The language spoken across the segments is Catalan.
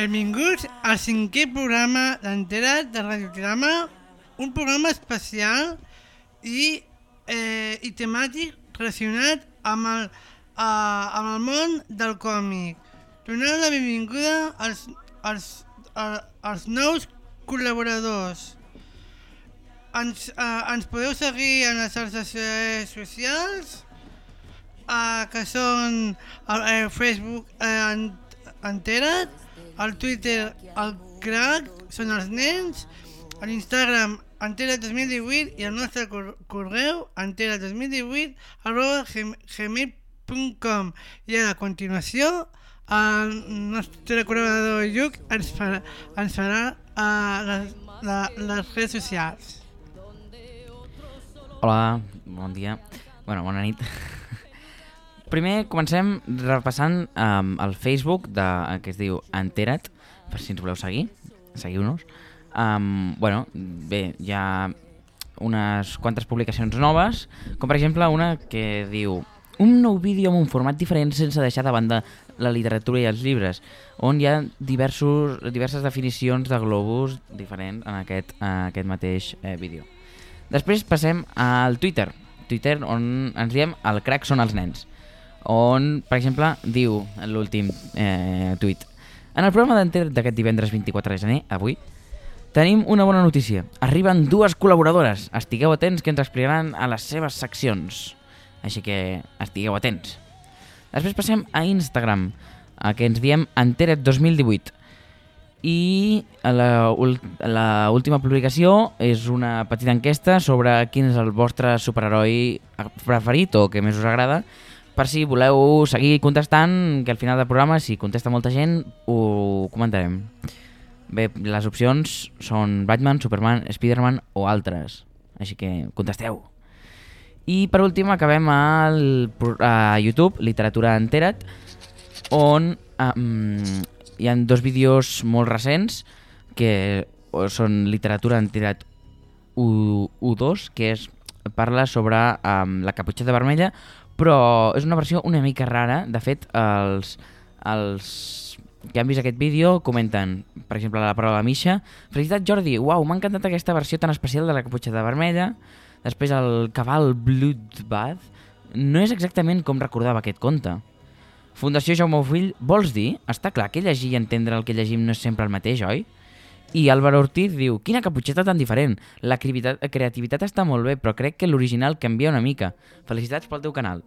Benvinguts al cinquè programa d'Entera de Radiotrama, un programa especial i, eh, i temàtic relacionat amb el, eh, amb el món del còmic. Doneu la benvinguda als, als, als, als nous col·laboradors. Ens, eh, ens podeu seguir en les xarxes socials, eh, que són el eh, Facebook eh, en, El Twitter el Crack, són els nens, a l'Instagram Entera't 2018 i el nostre cor correu entera't2018 arroba gmail.com i a continuació el nostre col·laborador Lluc ens farà, ens farà uh, les, la, les redes socials. Hola, bon dia. Bueno, bona nit. Primer comencem repassant um, el Facebook de, que es diu Entera't, per si ens voleu seguir, seguiu-nos. Um, bueno, bé, hi ha unes quantes publicacions noves, com per exemple una que diu un nou vídeo amb un format diferent sense deixar de banda la literatura i els llibres, on hi ha diversos, diverses definicions de globus diferents en aquest, en aquest mateix eh, vídeo. Després passem al Twitter, Twitter on ens diem el crack són els nens on, per exemple, diu en l'últim eh, tuit En el programa d'Enter d'aquest divendres 24 de gener, avui, tenim una bona notícia. Arriben dues col·laboradores. Estigueu atents que ens explicaran a les seves seccions. Així que estigueu atents. Després passem a Instagram, a que ens diem Enteret 2018. I l'última publicació és una petita enquesta sobre quin és el vostre superheroi preferit o que més us agrada per si voleu seguir contestant, que al final del programa, si contesta molta gent, ho comentarem. Bé, les opcions són Batman, Superman, Spiderman o altres, així que contesteu. I per últim acabem al, a YouTube, Literatura Entera't, on um, hi ha dos vídeos molt recents que són Literatura Entera't U2, que és parla sobre um, la caputxeta vermella, però és una versió una mica rara. De fet, els, els que han vist aquest vídeo comenten, per exemple, la paraula Misha. Felicitat Jordi, uau, m'ha encantat aquesta versió tan especial de la caputxeta vermella. Després el cabal Bloodbath. No és exactament com recordava aquest conte. Fundació Jaume Fill, vols dir? Està clar que llegir i entendre el que llegim no és sempre el mateix, oi? I Álvaro Ortiz diu, quina caputxeta tan diferent. La creativitat està molt bé, però crec que l'original canvia una mica. Felicitats pel teu canal.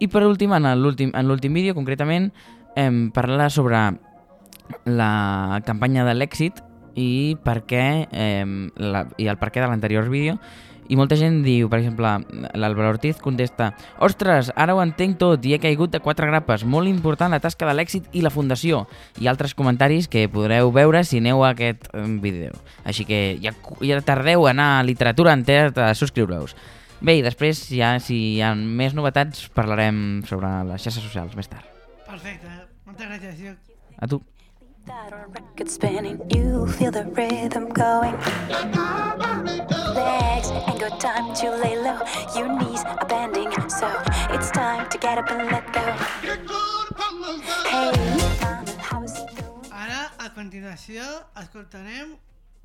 I per últim, en l'últim vídeo, concretament, em parla sobre la campanya de l'èxit i per què eh, la, i el per què de l'anterior vídeo i molta gent diu, per exemple, l'Albert Ortiz contesta Ostres, ara ho entenc tot i he caigut de quatre grapes. Molt important la tasca de l'èxit i la fundació. I altres comentaris que podreu veure si aneu a aquest vídeo. Així que ja, ja tardeu a anar a Literatura Entera a subscriure-us. Bé, i després, ja, si hi ha més novetats, parlarem sobre les xarxes socials més tard. Perfecte. Moltes gràcies, A tu. That record spinning, you feel the rhythm going. Legs ain't got time to lay low, your knees are bending, so it's time to get up and let go. Hey, mama, how is it going? Ara, a continuació, escoltarem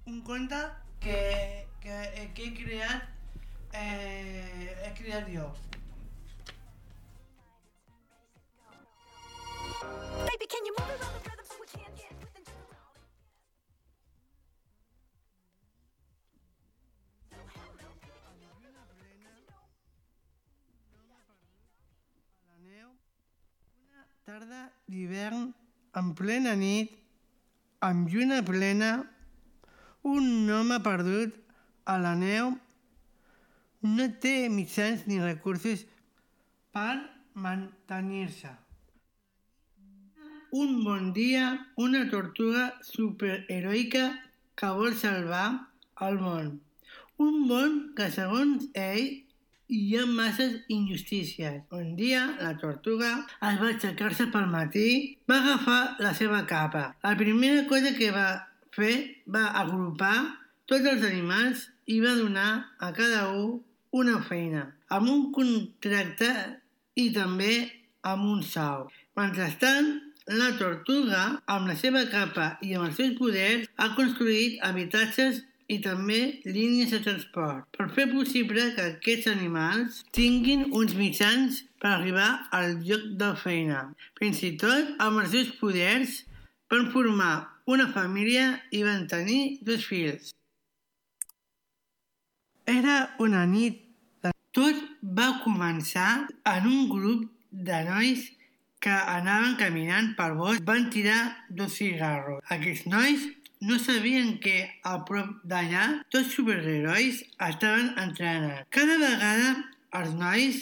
un conte que, que, que he creat eh, he creat jo. Baby, can you move around the tarda d'hivern en plena nit, amb lluna plena, un home perdut a la neu no té mitjans ni recursos per mantenir-se. Un bon dia, una tortuga superheroica que vol salvar el món. Un món que, segons ell, hi ha masses injustícies. Un dia, la tortuga es va aixecar-se pel matí, va agafar la seva capa. La primera cosa que va fer va agrupar tots els animals i va donar a cada un una feina, amb un contracte i també amb un sou. Mentrestant, La tortuga, amb la seva capa i amb els seus poders, ha construït habitatges i també línies de transport per fer possible que aquests animals tinguin uns mitjans per arribar al lloc de feina. Fins i tot, amb els seus poders, van formar una família i van tenir dos fills. Era una nit. Tot va començar en un grup de nois que anaven caminant pel bosc van tirar dos cigarros. Aquests nois no sabien que a prop d'allà tots superherois estaven entrenant. Cada vegada els nois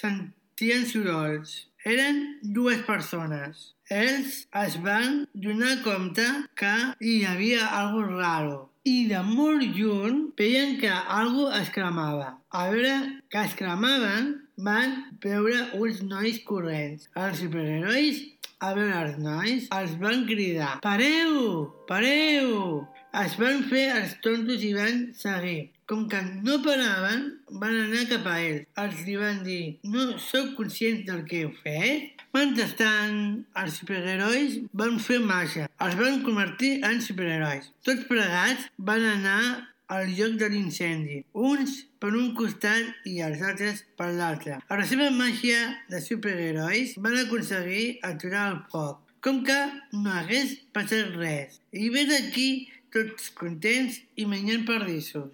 sentien sorolls. Eren dues persones. Ells es van donar compte que hi havia alguna raro i de molt lluny veien que algú es cremava. A veure que es cremaven, van veure uns nois corrents. Els superherois, a veure els nois, els van cridar «Pareu! Pareu!» Es van fer els tontos i van seguir. Com que no paraven, van anar cap a ells. Els li van dir «No sóc conscients del que heu fet?» Mentrestant, els superherois van fer màgia. Els van convertir en superherois. Tots plegats van anar al lloc de l'incendi, uns per un costat i els altres per l'altre. Amb la seva màgia de superherois van aconseguir aturar el foc, com que no hagués passat res. I ves aquí tots contents i menjant pardissos.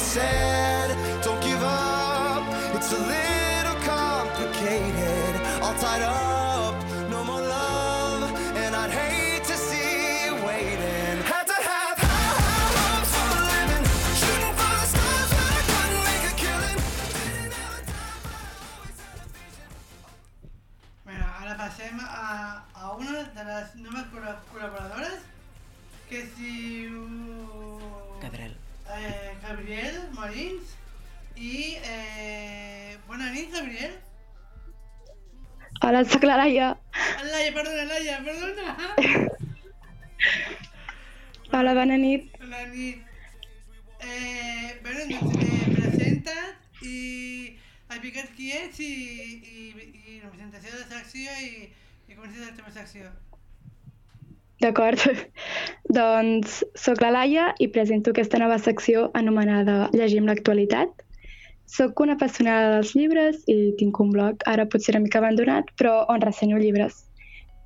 Mama said, don't give up, it's a little complicated, all tied up, no more love, and I'd hate to see you waiting. Had to have high, high hopes for a living, shooting for the stars when I couldn't make a killing. Didn't have a time, but I always had a vision. Bueno, ara passem a, a una de les noves col·la- col·laboradores que es diu... Uh, Gabriel. Eh, Gabriel Molins i... Eh, bona nit, Gabriel. Hola, sóc la Laia. Laia, perdona, Laia, perdona. Hola, bona nit. Bona nit. Eh, bueno, doncs, eh, presenta't i explica't qui ets i, i, i la presentació de la secció i, i comences la teva secció. D'acord. doncs sóc la Laia i presento aquesta nova secció anomenada Llegim l'actualitat. Soc una apassionada dels llibres i tinc un blog, ara potser una mica abandonat, però on ressenyo llibres.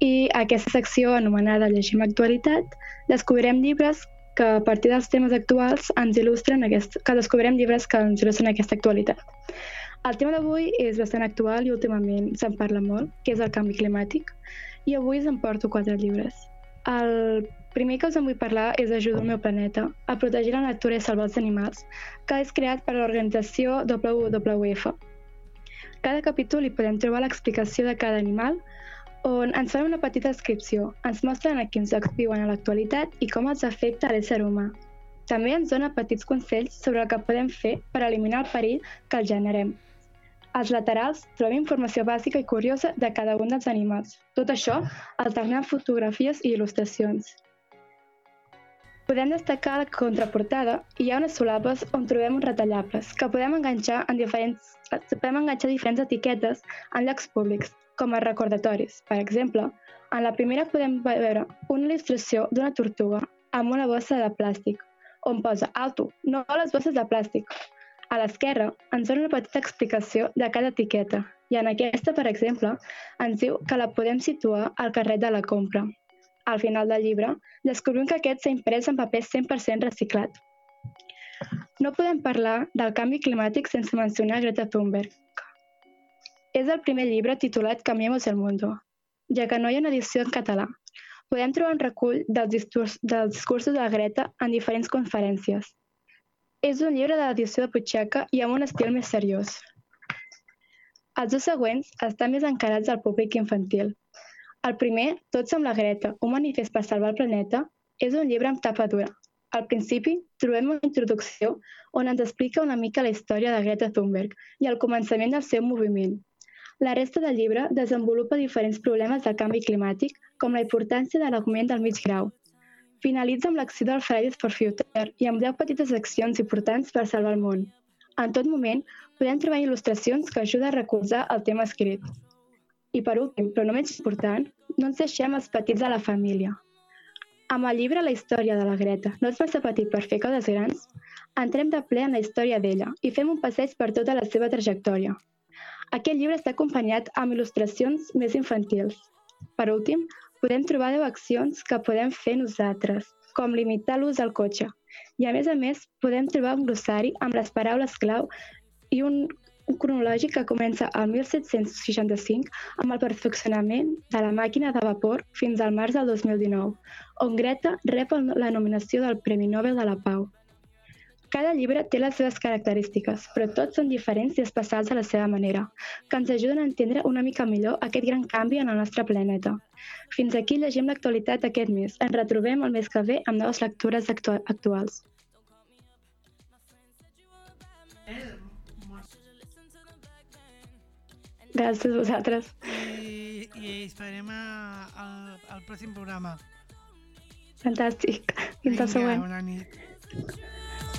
I aquesta secció anomenada Llegim l'actualitat descobrirem llibres que a partir dels temes actuals ens il·lustren aquest, que descobrirem llibres que ens il·lustren aquesta actualitat. El tema d'avui és bastant actual i últimament se'n parla molt, que és el canvi climàtic, i avui us en porto quatre llibres. El primer que us en vull parlar és Ajuda al meu planeta, a protegir la natura i salvar els animals, que és creat per l'organització WWF. Cada capítol hi podem trobar l'explicació de cada animal, on ens fan una petita descripció, ens mostren a quins llocs viuen a l'actualitat i com els afecta a l'ésser humà. També ens dona petits consells sobre el que podem fer per eliminar el perill que els generem. Als laterals trobem informació bàsica i curiosa de cada un dels animals. Tot això alternant fotografies i il·lustracions. Podem destacar la contraportada i hi ha unes solapes on trobem uns retallables que podem enganxar en diferents, podem enganxar diferents etiquetes en llocs públics, com a recordatoris. Per exemple, en la primera podem veure una il·lustració d'una tortuga amb una bossa de plàstic, on posa alto, no les bosses de plàstic. A l'esquerra ens dona una petita explicació de cada etiqueta i en aquesta, per exemple, ens diu que la podem situar al carret de la compra. Al final del llibre, descobrim que aquest s'ha imprès en paper 100% reciclat. No podem parlar del canvi climàtic sense mencionar Greta Thunberg. És el primer llibre titulat Cambiemos el mundo, ja que no hi ha una edició en català. Podem trobar un recull dels, dels discursos de Greta en diferents conferències. És un llibre de l'edició de Puigseca i amb un estil més seriós. Els dos següents estan més encarats al públic infantil. El primer, Tots som la Greta, un manifest per salvar el planeta, és un llibre amb tapa dura. Al principi, trobem una introducció on ens explica una mica la història de Greta Thunberg i el començament del seu moviment. La resta del llibre desenvolupa diferents problemes del canvi climàtic, com la importància de l'augment del mig grau. Finalitza amb l'acció del Fridays for Future i amb 10 petites accions importants per salvar el món. En tot moment, podem trobar il·lustracions que ajuden a recolzar el tema escrit. I per últim, però no menys important, no ens deixem els petits de la família. Amb el llibre La història de la Greta, no ets massa petit per fer coses grans, entrem de ple en la història d'ella i fem un passeig per tota la seva trajectòria. Aquest llibre està acompanyat amb il·lustracions més infantils. Per últim, podem trobar 10 accions que podem fer nosaltres, com limitar l'ús del cotxe. I a més a més, podem trobar un glossari amb les paraules clau i un, cronològic que comença al 1765 amb el perfeccionament de la màquina de vapor fins al març del 2019, on Greta rep la nominació del Premi Nobel de la Pau. Cada llibre té les seves característiques, però tots són diferents i especials a la seva manera, que ens ajuden a entendre una mica millor aquest gran canvi en el nostre planeta. Fins aquí llegim l'actualitat aquest mes. Ens retrobem el mes que ve amb noves lectures actua actuals. Gràcies a vosaltres. I, i esperem a, al, al pròxim programa. Fantàstic. Fins al següent. bona nit.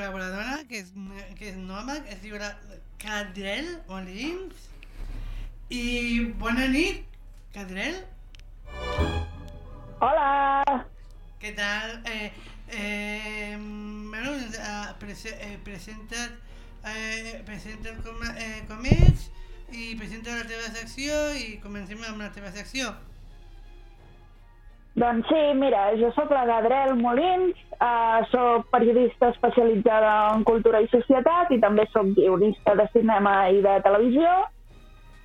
col·laboradora que és, que és nova, que es diu la Cadrel Molins. I bona nit, Cadrel. Hola! Què tal? Eh, eh, bueno, eh, prese, eh, presenta't, eh, presenta't com, eh, com ets i presenta la teva secció i comencem amb la teva secció. Doncs sí, mira, jo sóc la Gadrel Molins, eh, sóc periodista especialitzada en cultura i societat i també sóc guionista de cinema i de televisió.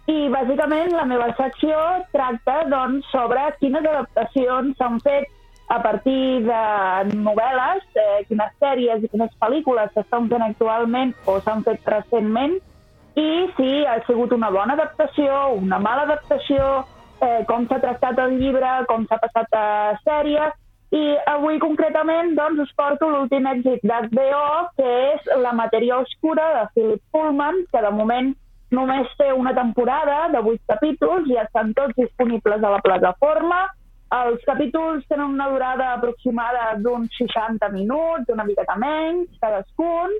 I bàsicament la meva secció tracta doncs, sobre quines adaptacions s'han fet a partir de novel·les, eh, quines sèries i quines pel·lícules s'estan fent actualment o s'han fet recentment i si ha sigut una bona adaptació, una mala adaptació, eh, com s'ha tractat el llibre, com s'ha passat a sèrie, i avui concretament doncs, us porto l'últim èxit d'HBO, que és La matèria oscura de Philip Pullman, que de moment només té una temporada de 8 capítols i estan tots disponibles a la plataforma. Els capítols tenen una durada aproximada d'uns 60 minuts, una miqueta menys, cadascun,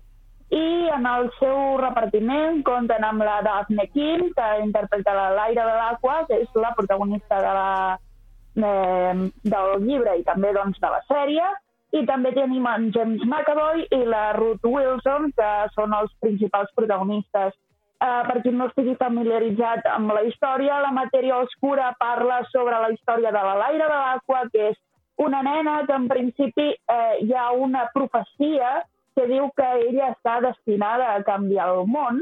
i en el seu repartiment compten amb la Daphne King, que interpreta la Laira de l'Aqua, que és la protagonista de la, eh, del llibre i també doncs, de la sèrie, i també tenim en James McAvoy i la Ruth Wilson, que són els principals protagonistes. Eh, per qui no estigui familiaritzat amb la història, la matèria oscura parla sobre la història de la Laira de l'Aqua, que és una nena que en principi eh, hi ha una profecia que diu que ella està destinada a canviar el món,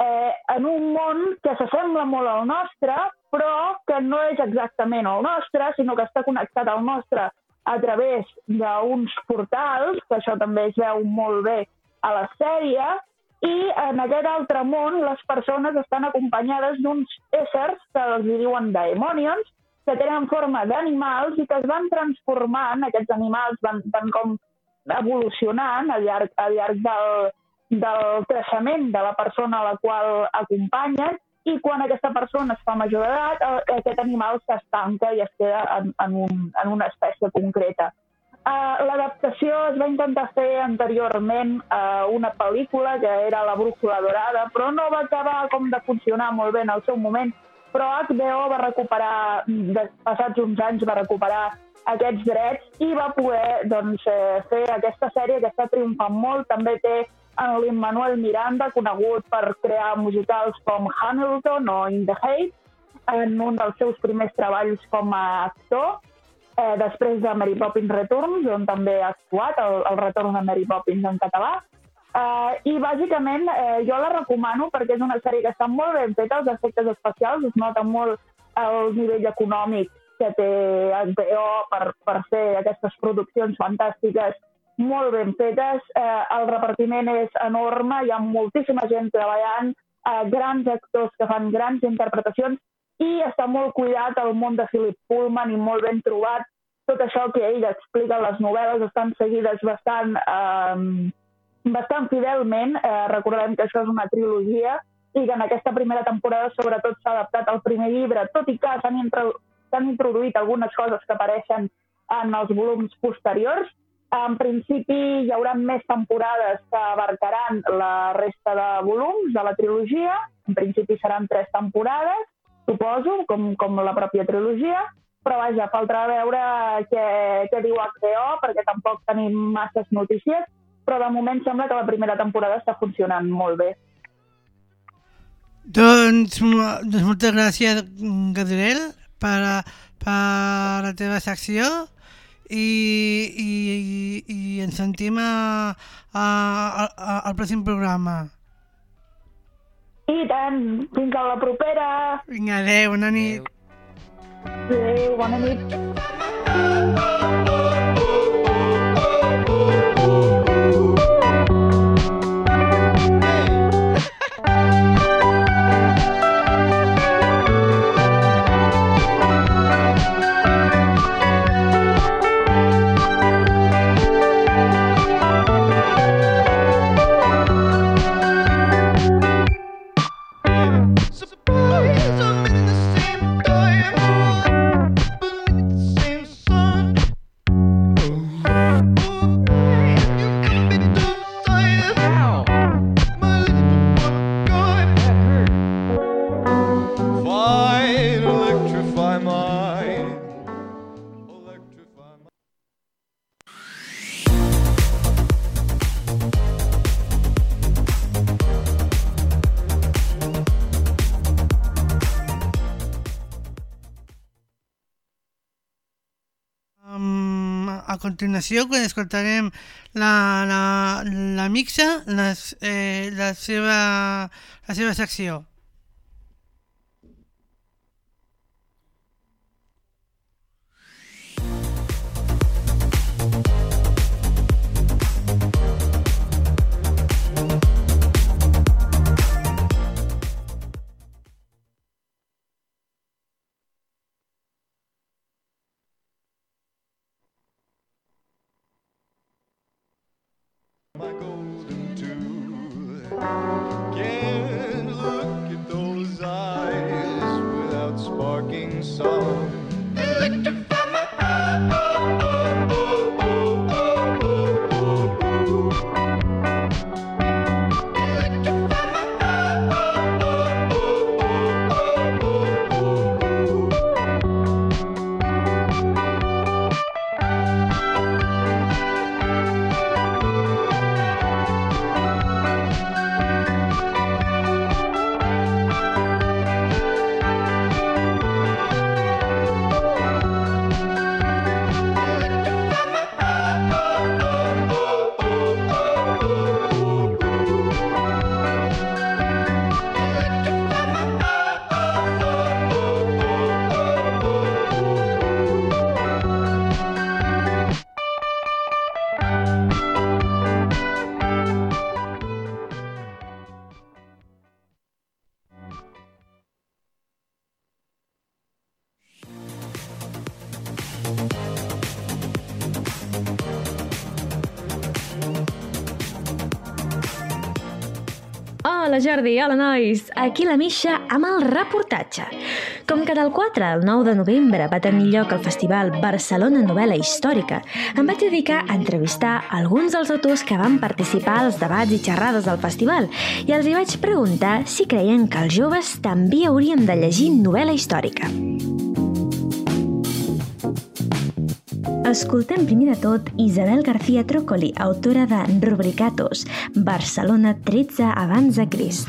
eh, en un món que s'assembla molt al nostre, però que no és exactament el nostre, sinó que està connectat al nostre a través d'uns portals, que això també es veu molt bé a la sèrie, i en aquest altre món les persones estan acompanyades d'uns éssers que els diuen daemonions, que tenen forma d'animals i que es van transformant, aquests animals van, van com evolucionant al llarg, al llarg del, del creixement de la persona a la qual acompanyen i quan aquesta persona es fa major d'edat, aquest animal s'estanca i es queda en, en, un, en una espècie concreta. Uh, L'adaptació es va intentar fer anteriorment a una pel·lícula que era La brújula dorada, però no va acabar com de funcionar molt bé en el seu moment, però HBO va recuperar, passats uns anys, va recuperar aquests drets i va poder doncs, eh, fer aquesta sèrie que està triomfant molt. També té en l'Immanuel Miranda, conegut per crear musicals com Hamilton o In the Heights, en un dels seus primers treballs com a actor, eh, després de Mary Poppins Returns, on també ha actuat, el, el retorn de Mary Poppins en català. Uh, I bàsicament eh, jo la recomano perquè és una sèrie que està molt ben feta, els efectes especials, es nota molt el nivell econòmic que té HBO per, per fer aquestes produccions fantàstiques molt ben fetes. Eh, el repartiment és enorme, hi ha moltíssima gent treballant, eh, grans actors que fan grans interpretacions i està molt cuidat el món de Philip Pullman i molt ben trobat. Tot això que ell explica a les novel·les estan seguides bastant, eh, bastant fidelment. Eh, recordem que això és una trilogia i que en aquesta primera temporada sobretot s'ha adaptat al primer llibre, tot i que s'han s'han introduït algunes coses que apareixen en els volums posteriors. En principi hi haurà més temporades que abarcaran la resta de volums de la trilogia. En principi seran tres temporades, suposo, com, com la pròpia trilogia, però vaja, faltarà veure què, què diu HBO, perquè tampoc tenim masses notícies, però de moment sembla que la primera temporada està funcionant molt bé. Doncs, doncs moltes gràcies, Gabriel, per, a- per la teva secció i, i, i, i ens sentim a, a, a, al pròxim programa. I tant, fins a la propera! Vinga, adeu, bona nit. Adéu, bona nit! Suppose continuació, quan escoltarem la, la, la mixa, les, eh, la, seva, la seva secció. Jordi, hola nois! Aquí la Misha amb el reportatge. Com que del 4 al 9 de novembre va tenir lloc el festival Barcelona Novel·la Històrica, em vaig dedicar a entrevistar alguns dels autors que van participar als debats i xerrades del festival i els hi vaig preguntar si creien que els joves també hauríem de llegir novel·la històrica. Escoltem primer de tot Isabel García Trócoli, autora de Rubricatos, Barcelona 13 abans de Crist.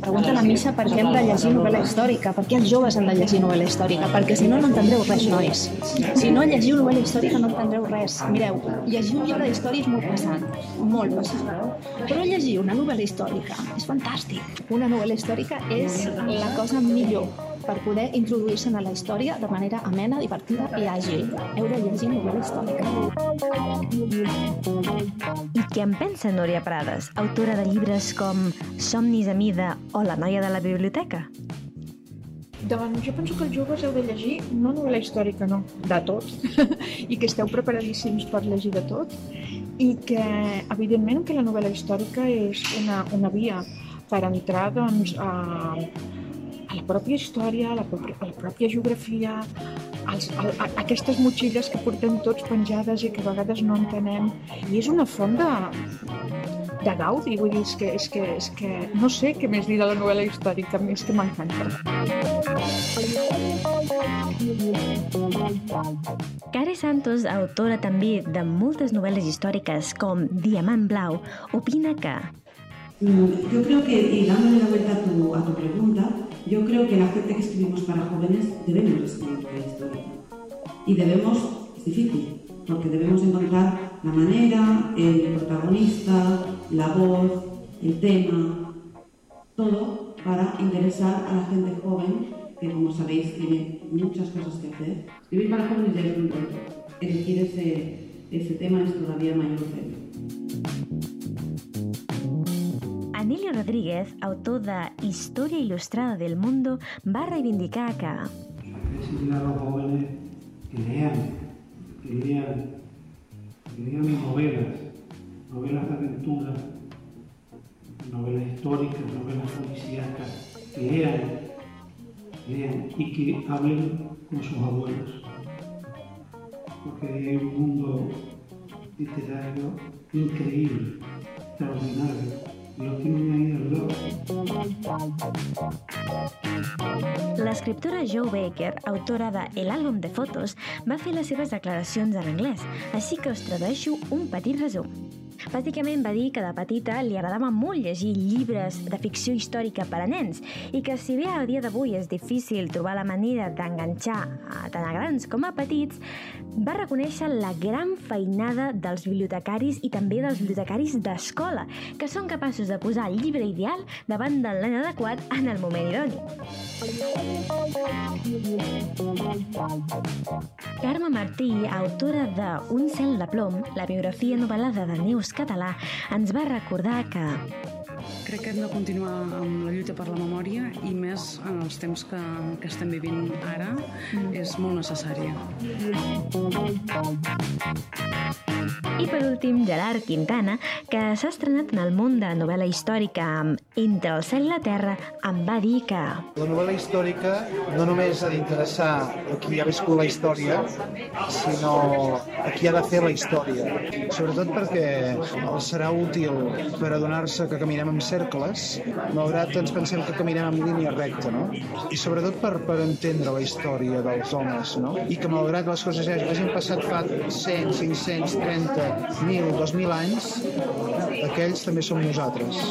Pregunta a la Misha per què hem de llegir novel·la històrica, per què els joves han de llegir novel·la històrica, perquè si no, no entendreu res, nois. Si no llegiu novel·la històrica no entendreu res. Mireu, llegir un llibre d'història és molt pesant, molt pesant. Però llegir una novel·la històrica és fantàstic. Una novel·la històrica és la cosa millor per poder introduir-se a la història de manera amena, divertida i àgil. Heu de llegir novel·la històrica. I què en pensa Núria Prades, autora de llibres com Somnis a mida o La noia de la biblioteca? Doncs jo penso que els joves heu de llegir no novel·la històrica, no, de tot, i que esteu preparadíssims per llegir de tot, i que, evidentment, que la novel·la històrica és una, una via per entrar doncs, a, a la pròpia història, a la, pròpia, a la pròpia geografia, als, a, a, aquestes motxilles que portem tots penjades i que a vegades no entenem. I és una font de, de gaudi, vull dir, és que, és que, és que no sé què més dir de la novel·la històrica, és que m'encanta. Care Santos, autora també de moltes novel·les històriques com Diamant Blau, opina que Yo creo que, y dándole la vuelta a tu, a tu pregunta, yo creo que la gente que escribimos para jóvenes debemos escribir la historia. Y debemos, es difícil, porque debemos encontrar la manera, el protagonista, la voz, el tema, todo para interesar a la gente joven, que como sabéis tiene muchas cosas que hacer. Escribir para jóvenes ya es un reto. Elegir ese, ese tema es todavía mayor reto. Anelio Rodríguez, autor de Historia Ilustrada del Mundo, va reivindicar que decirle a los jóvenes que lean, que lean, que lean novelas, novelas de aventura, novelas históricas, novelas policíacas, que lean, lean y que hablen con sus abuelos. Porque hay un mundo literario increíble, extraordinario, l'escriptora Joe Baker, autora de El àlbum de fotos, va fer les seves declaracions en anglès, així que us tradueixo un petit resum. Bàsicament va dir que de petita li agradava molt llegir llibres de ficció històrica per a nens i que si bé a dia d'avui és difícil trobar la manera d'enganxar tant a grans com a petits, va reconèixer la gran feinada dels bibliotecaris i també dels bibliotecaris d'escola, que són capaços de posar el llibre ideal davant del nen adequat en el moment idoni. Carme Martí, autora de Un cel de plom, la biografia novel·lada de Neus Català, ens va recordar que Crec que hem de continuar amb la lluita per la memòria i més en els temps que, que estem vivint ara és molt necessària. I per últim, Gerard Quintana, que s'ha estrenat en el món de novel·la històrica amb Entre el cel i la terra, em va dir que... La novel·la històrica no només ha d'interessar a qui ha viscut la història, sinó a qui ha de fer la història. Sobretot perquè els serà útil per adonar-se que caminem en cercles, malgrat ens pensem que caminem en línia recta, no? I sobretot per, per entendre la història dels homes, no? I que malgrat les coses ja hagin passat fa 100, 500, 30, 1.000, 2.000 anys, aquells també som nosaltres.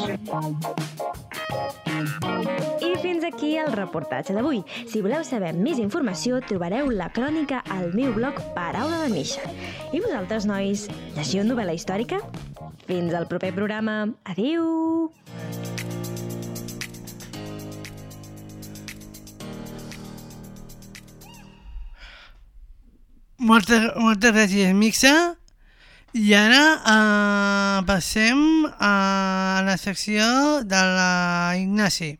I fins aquí el reportatge d'avui. Si voleu saber més informació, trobareu la crònica al meu blog Paraula de Misha. I vosaltres, nois, llegiu novel·la històrica? Fins al proper programa. Adéu! Moltes, moltes gràcies, Mixa. I ara eh, passem a la secció de la Ignasi.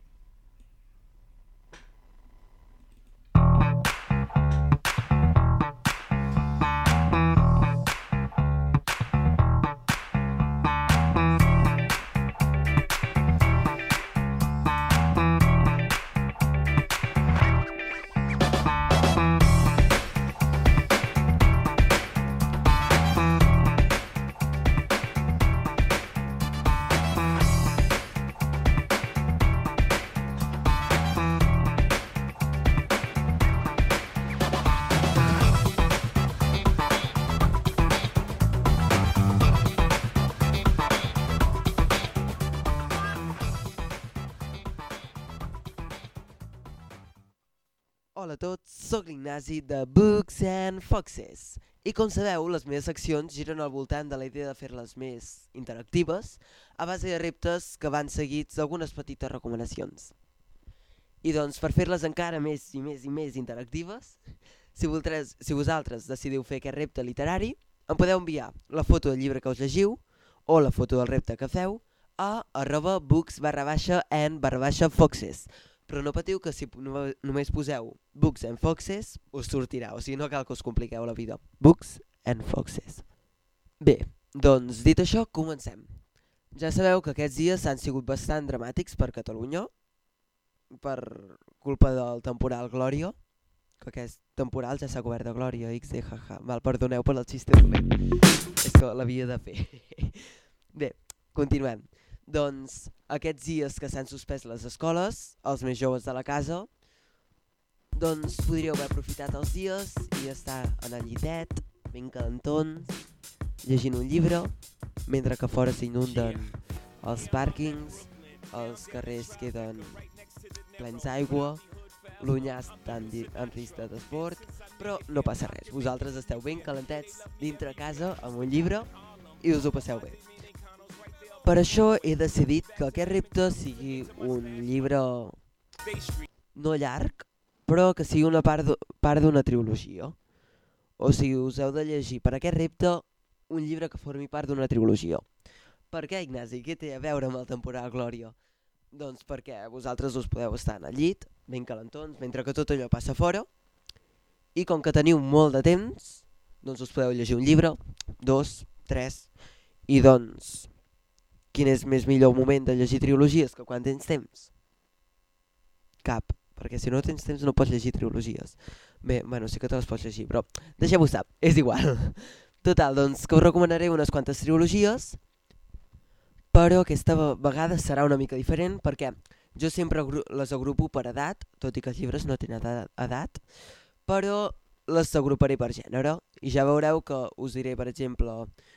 Sóc l'Ignasi de Books and Foxes. I com sabeu, les meves seccions giren al voltant de la idea de fer-les més interactives a base de reptes que van seguits d'algunes petites recomanacions. I doncs, per fer-les encara més i més i més interactives, si, vosaltres, si vosaltres decidiu fer aquest repte literari, em podeu enviar la foto del llibre que us llegiu o la foto del repte que feu a arroba books barra baixa and barra baixa foxes. Però no patiu que si no, només poseu Books and Foxes us sortirà, o sigui no cal que us compliqueu la vida. Books and Foxes. Bé, doncs dit això, comencem. Ja sabeu que aquests dies han sigut bastant dramàtics per Catalunya, per culpa del temporal Glòria, que aquest temporal ja s'ha cobert de glòria, XD, jaja. Val, perdoneu per el xiste. És que l'havia de fer. Bé, continuem. Doncs aquests dies que s'han suspès les escoles, els més joves de la casa, doncs podríeu haver aprofitat els dies i estar en el llitet, ben calentons, llegint un llibre, mentre que fora s'inunden els pàrquings, els carrers queden plens d'aigua, l'unyà està en, risc de desbord, però no passa res, vosaltres esteu ben calentets dintre casa amb un llibre i us ho passeu bé. Per això he decidit que aquest repte sigui un llibre no llarg, però que sigui una part d'u- part d'una trilogia. O sigui, us heu de llegir per aquest repte un llibre que formi part d'una trilogia. Per què, Ignasi? Què té a veure amb el temporal Glòria? Doncs perquè vosaltres us podeu estar en el llit, ben calentons, mentre que tot allò passa fora, i com que teniu molt de temps, doncs us podeu llegir un llibre, dos, tres, i doncs quin és més millor moment de llegir trilogies que quan tens temps? Cap, perquè si no tens temps no pots llegir trilogies. Bé, bueno, sí que te les pots llegir, però deixeu-ho estar, és igual. Total, doncs que us recomanaré unes quantes trilogies, però aquesta ve- vegada serà una mica diferent perquè jo sempre les agrupo per edat, tot i que els llibres no tenen eda- edat, però les agruparé per gènere i ja veureu que us diré, per exemple,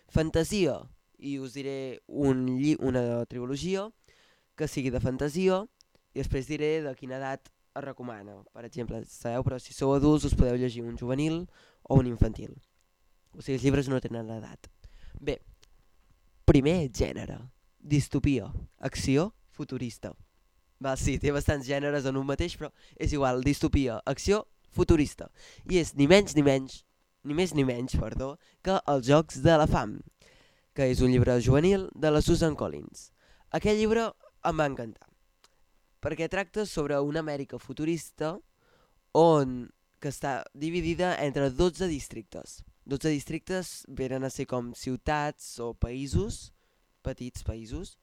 fantasia i us diré un lli una trilogia que sigui de fantasia i després diré de quina edat es recomana. Per exemple, sabeu, però si sou adults us podeu llegir un juvenil o un infantil. O sigui, els llibres no tenen edat. Bé, primer gènere, distopia, acció, futurista. Va, sí, té bastants gèneres en un mateix, però és igual, distopia, acció, futurista. I és ni menys ni menys, ni més ni menys, perdó, que Els Jocs de la Fam, que és un llibre juvenil de la Susan Collins. Aquest llibre em va encantar, perquè tracta sobre una Amèrica futurista on que està dividida entre 12 districtes. 12 districtes venen a ser com ciutats o països, petits països,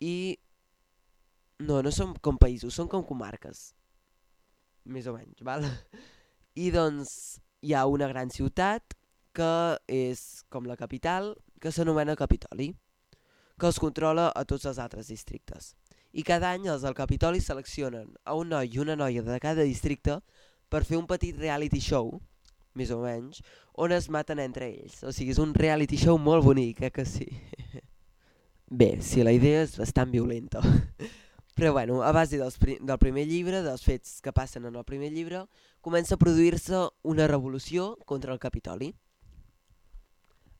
i no, no són com països, són com comarques, més o menys, val? I doncs hi ha una gran ciutat que és com la capital, que s'anomena Capitoli, que els controla a tots els altres districtes. I cada any els del Capitoli seleccionen a un noi i una noia de cada districte per fer un petit reality show, més o menys, on es maten entre ells. O sigui, és un reality show molt bonic, eh que sí? Bé, sí, la idea és bastant violenta. Però bueno, a base dels pri del primer llibre, dels fets que passen en el primer llibre, comença a produir-se una revolució contra el Capitoli.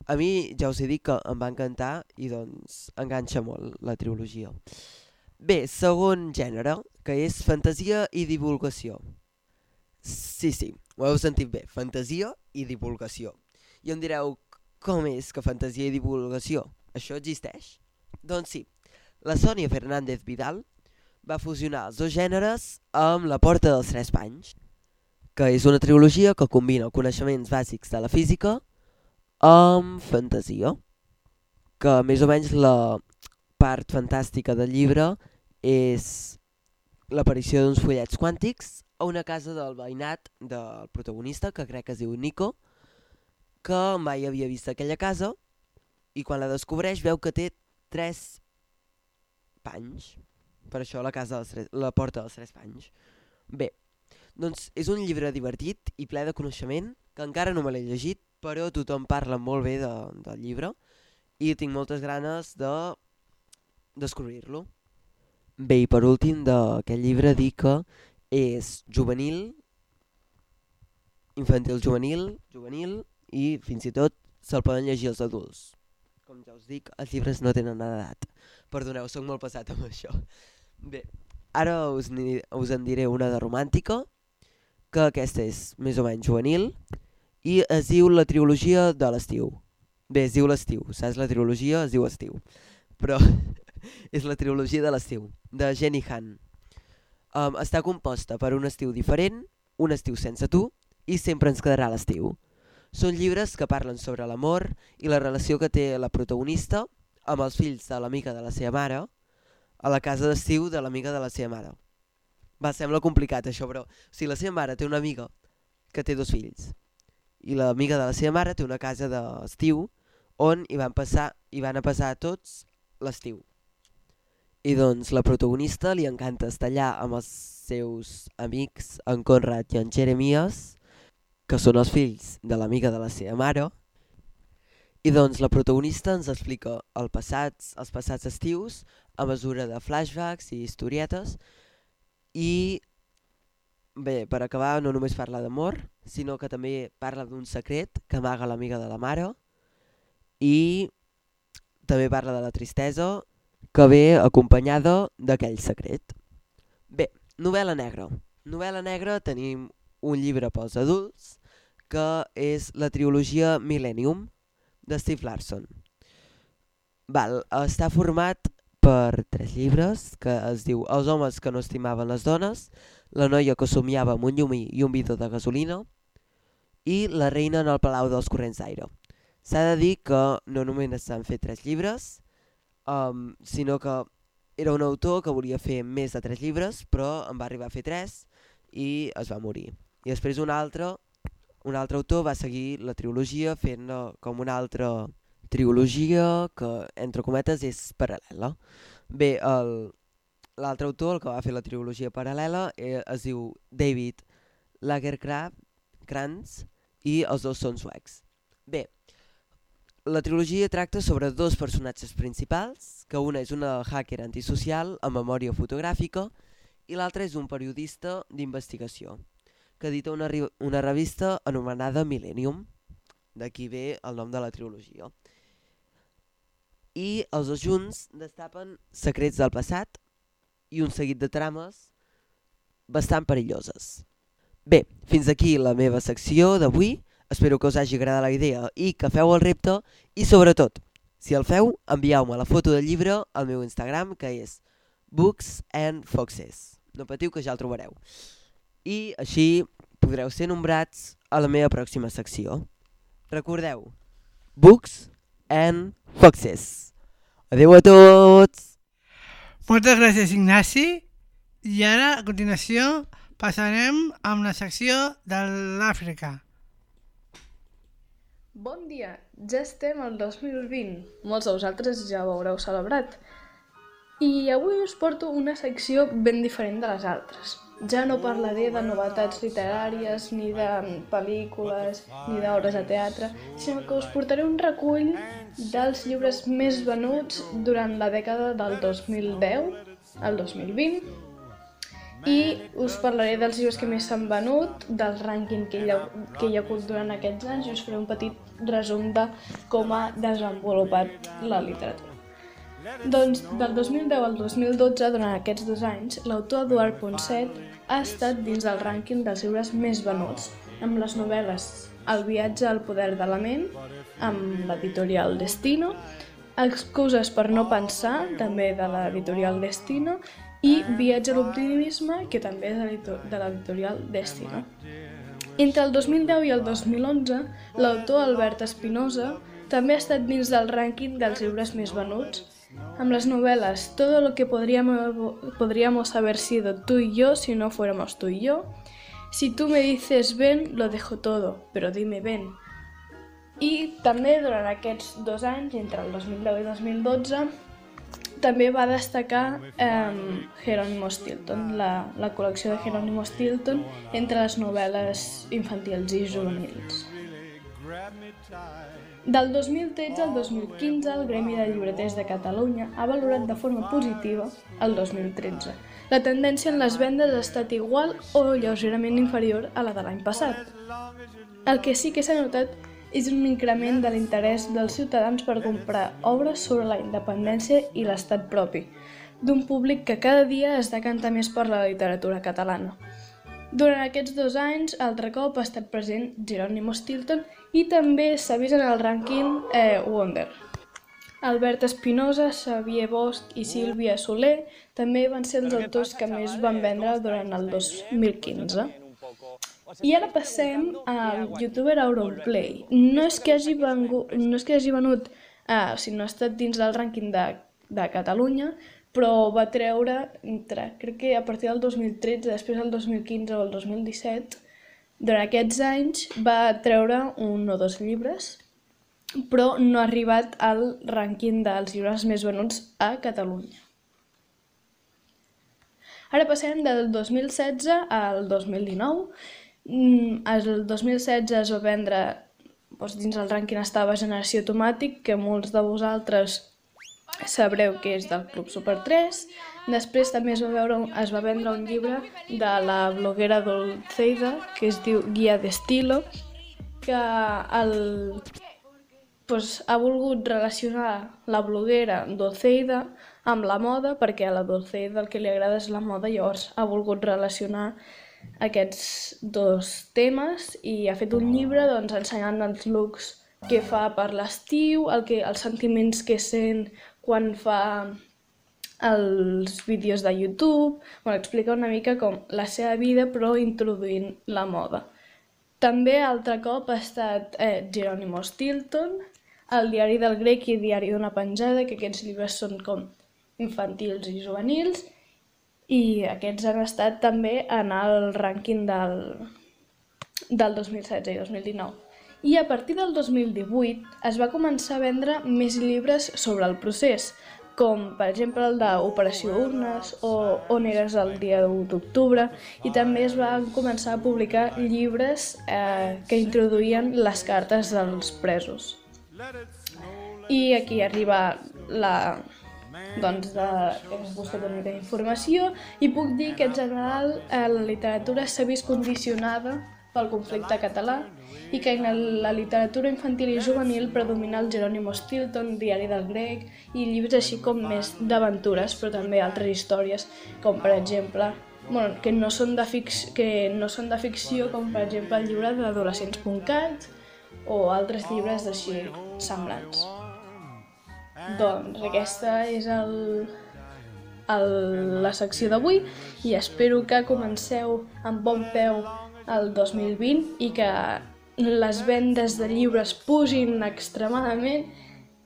A mi ja us he dit que em va encantar i doncs enganxa molt la trilogia. Bé, segon gènere, que és fantasia i divulgació. Sí, sí, ho heu sentit bé, fantasia i divulgació. I em direu, com és que fantasia i divulgació? Això existeix? Doncs sí, la Sònia Fernández Vidal va fusionar els dos gèneres amb La Porta dels Tres Panys, que és una trilogia que combina coneixements bàsics de la física amb fantasia, que més o menys la part fantàstica del llibre és l'aparició d'uns fullets quàntics a una casa del veïnat del protagonista, que crec que es diu Nico, que mai havia vist aquella casa i quan la descobreix veu que té tres panys. Per això la casa dels tres, la porta dels tres panys. Bé, doncs és un llibre divertit i ple de coneixement, que encara no me l'he llegit, però tothom parla molt bé de, del llibre i tinc moltes ganes de descobrir-lo. Bé, i per últim d'aquest llibre dir que és juvenil, infantil juvenil, juvenil i fins i tot se'l poden llegir els adults. Com ja us dic, els llibres no tenen edat. Perdoneu, sóc molt pesat amb això. Bé, ara us, us en diré una de romàntica, que aquesta és més o menys juvenil, i es diu la trilogia de l'estiu. Bé, es diu l'estiu, saps? La trilogia es diu estiu. Però és la trilogia de l'estiu, de Jenny Han. Um, està composta per un estiu diferent, un estiu sense tu, i sempre ens quedarà l'estiu. Són llibres que parlen sobre l'amor i la relació que té la protagonista amb els fills de l'amiga de la seva mare a la casa d'estiu de l'amiga de la seva mare. Va, sembla complicat això, però si la seva mare té una amiga que té dos fills i l'amiga de la seva mare té una casa d'estiu on hi van, passar, hi van a passar tots l'estiu. I doncs la protagonista li encanta estar allà amb els seus amics, en Conrad i en Jeremias, que són els fills de l'amiga de la seva mare, i doncs la protagonista ens explica el passats, els passats estius a mesura de flashbacks i historietes i bé, per acabar no només parla d'amor, sinó que també parla d'un secret que amaga l'amiga de la mare i també parla de la tristesa que ve acompanyada d'aquell secret. Bé, novel·la negra. Novel·la negra tenim un llibre pels adults que és la trilogia Millennium de Steve Larson. Val, està format per tres llibres que es diu Els homes que no estimaven les dones, La noia que somiava amb un llumí i un bidó de gasolina i La reina en el palau dels corrents d'aire. S'ha de dir que no només s'han fet tres llibres, um, sinó que era un autor que volia fer més de tres llibres, però en va arribar a fer tres i es va morir. I després un altre, un altre autor va seguir la trilogia fent com una altra trilogia que, entre cometes, és paral·lela. Bé, l'altre autor, el que va fer la trilogia paral·lela, eh, es diu David Lagerkrantz i els dos són suecs. Bé, la trilogia tracta sobre dos personatges principals, que una és una hacker antisocial amb memòria fotogràfica i l'altra és un periodista d'investigació, que edita una, una revista anomenada Millennium, d'aquí ve el nom de la trilogia. I els dos junts destapen secrets del passat i un seguit de trames bastant perilloses. Bé, fins aquí la meva secció d'avui. Espero que us hagi agradat la idea i que feu el repte i sobretot, si el feu, envieu-me la foto del llibre al meu Instagram que és Books and Foxes. No patiu que ja el trobareu. I així podreu ser nombrats a la meva pròxima secció. recordeu, Books and Foxes. Adeu a tots! Moltes gràcies, Ignasi. I ara, a continuació, passarem amb la secció de l'Àfrica. Bon dia, ja estem al 2020. Molts de vosaltres ja ho haureu celebrat. I avui us porto una secció ben diferent de les altres. Ja no parlaré de novetats literàries, ni de pel·lícules, ni d'obres de teatre, sinó que us portaré un recull dels llibres més venuts durant la dècada del 2010 al 2020 i us parlaré dels llibres que més s'han venut, del rànquing que hi, ha, que hi ha hagut durant aquests anys i us faré un petit resum de com ha desenvolupat la literatura. Doncs del 2010 al 2012, durant aquests dos anys, l'autor Eduard Ponset ha estat dins del rànquing dels llibres més venuts, amb les novel·les El viatge al poder de la ment, amb l'editorial Destino, Excuses per no pensar, també de l'editorial Destino, i Viatge a l'optimisme, que també és de l'edito- de l'editorial Destino. Entre el 2010 i el 2011, l'autor Albert Espinosa també ha estat dins del rànquing dels llibres més venuts, amb les novel·les Todo lo que podríamos, podríamos haber sido tú y yo si no fuéramos tú y yo, Si tú me dices ven, lo dejo todo, pero dime ven. I també durant aquests dos anys, entre el 2010 i 2012, també va destacar eh, Jerónimo Stilton, la, la col·lecció de Jerónimo Stilton entre les novel·les infantils i juvenils. Del 2013 al 2015, el Gremi de Llibreters de Catalunya ha valorat de forma positiva el 2013. La tendència en les vendes ha estat igual o lleugerament inferior a la de l'any passat. El que sí que s'ha notat és un increment de l'interès dels ciutadans per comprar obres sobre la independència i l'estat propi, d'un públic que cada dia es decanta més per la literatura catalana. Durant aquests dos anys, altre cop ha estat present Jerónimo Stilton i també s'ha vist en el rànquing eh, Wonder. Albert Espinosa, Xavier Bosch i Sílvia Soler també van ser els autors que més van vendre durant el 2015. I ara passem al youtuber Auronplay. No és que hagi, vengut, no és que hagi venut, eh, o sigui, no ha estat dins del rànquing de, de Catalunya, però va treure, entre, crec que a partir del 2013, després del 2015 o el 2017, durant aquests anys va treure un o dos llibres, però no ha arribat al rànquing dels llibres més venuts a Catalunya. Ara passem del 2016 al 2019. Mm, El 2016 es va vendre, doncs, dins el rànquing estava Generació Automàtic, que molts de vosaltres sabreu que és del Club Super 3. Després també es va, veure, es va vendre un llibre de la bloguera Dolceida, que es diu Guia d'Estilo, que el, doncs, ha volgut relacionar la bloguera Dolceida amb la moda, perquè a la Dolceida el que li agrada és la moda, llavors ha volgut relacionar aquests dos temes i ha fet un llibre doncs, ensenyant els looks que fa per l'estiu, el que, els sentiments que sent quan fa els vídeos de YouTube, bueno, explica una mica com la seva vida però introduint la moda. També altre cop ha estat eh, Jerónimo Stilton, el diari del grec i diari d'una penjada, que aquests llibres són com infantils i juvenils, i aquests han estat també en el rànquing del, del 2016 i 2019. I a partir del 2018 es va començar a vendre més llibres sobre el procés, com per exemple el d'Operació Urnes o On eres el dia 1 d'octubre, i també es van començar a publicar llibres eh, que introduïen les cartes dels presos. I aquí arriba la, doncs, de, buscat una mica d'informació i puc dir que en general eh, la literatura s'ha vist condicionada pel conflicte català i que en la literatura infantil i juvenil predomina el Jerónimo Stilton, Diari del grec i llibres així com més d'aventures, però també altres històries, com per exemple bueno, que, no són de fix, que no són de ficció, com per exemple el llibre d'adolescents.cat o altres llibres així semblants. Doncs aquesta és el, el, la secció d'avui i espero que comenceu amb bon peu el 2020 i que les vendes de llibres pugin extremadament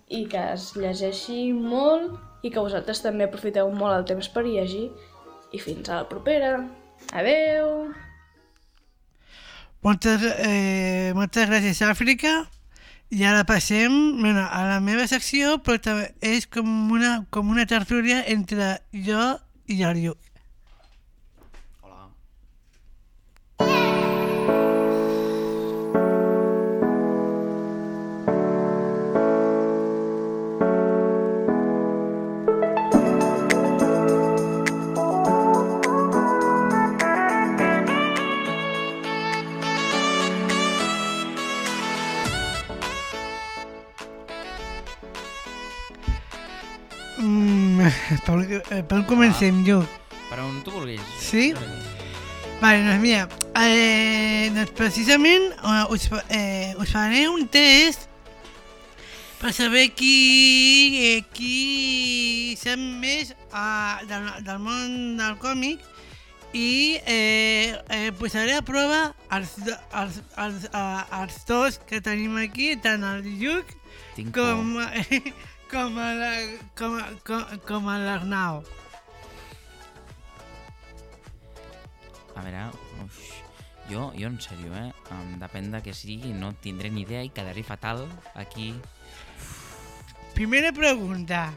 i que es llegeixi molt i que vosaltres també aprofiteu molt el temps per llegir. I fins a la propera. Adeu! Moltes, eh, moltes gràcies, Àfrica. I ara passem bueno, a la meva secció, però també és com una, com una tertúlia entre jo i el per, eh, per on comencem, Lluc? Per on tu vulguis. Sí? Vale, doncs mira, eh, doncs precisament eh, us, eh, us faré un test per saber qui, eh, qui sap més eh, del, del món del còmic i eh, eh, posaré a prova els, els, els, eh, els dos que tenim aquí, tant el Lluc Tinc com, com, el, com, com, com l'Arnau. A veure, ux, jo, jo en sèrio, eh? Um, depèn de què sigui, no tindré ni idea i quedaré fatal aquí. Primera pregunta.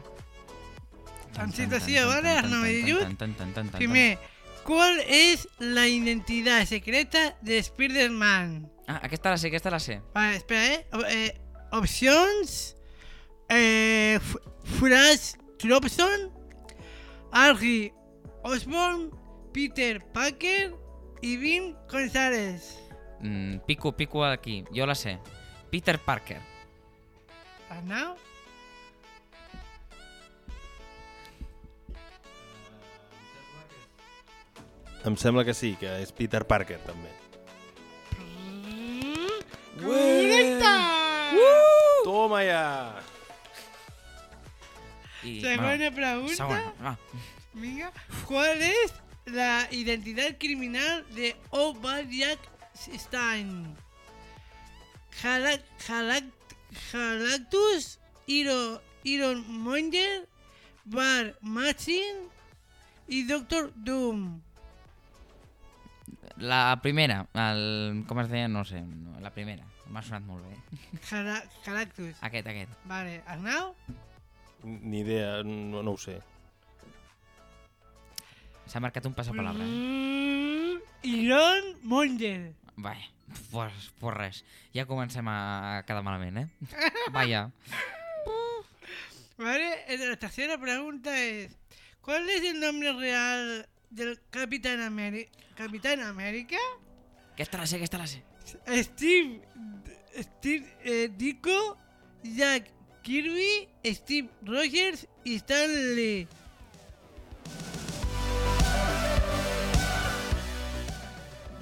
¿vale, Arnau? Tan, tan, tan, tan, tan, Primer, ¿cuál es la identidad secreta de Spider-Man? Ah, aquesta la sé, aquesta la sé. Vale, espera, ¿eh? Eh, opcions... Eh, Flash Thompson, Harry Osborn, Peter Parker i Vin González. Mm, pico, pico aquí, jo la sé. Peter Parker. Arnau? Em sembla que sí, que és Peter Parker, també. Correcte! Toma ja! Segona pregunta. Va. Venga, ¿cuál es la identidad criminal de Obadiah Stein? Galactus, Iron, Iron Monger, Bar Machine y Doctor Doom. La primera, el, com es deia? No sé, no, la primera. M'ha sonat molt bé. Galactus. Aquest, aquest. Vale, Arnau? Ni idea, no, no ho sé. S'ha marcat un passapalabra. Eh? Mm, Iron Monger. Vai, pues, pues res. Ja comencem a quedar malament, eh? Vaja. Vale, eh, la tercera pregunta es, ¿cuál es el nombre real del Capitán América? ¿Capitán América? Aquesta la sé, aquesta la sé. Steve, Steve eh, Ditko, Jack Kirby, Steve Rogers y Stan Lee.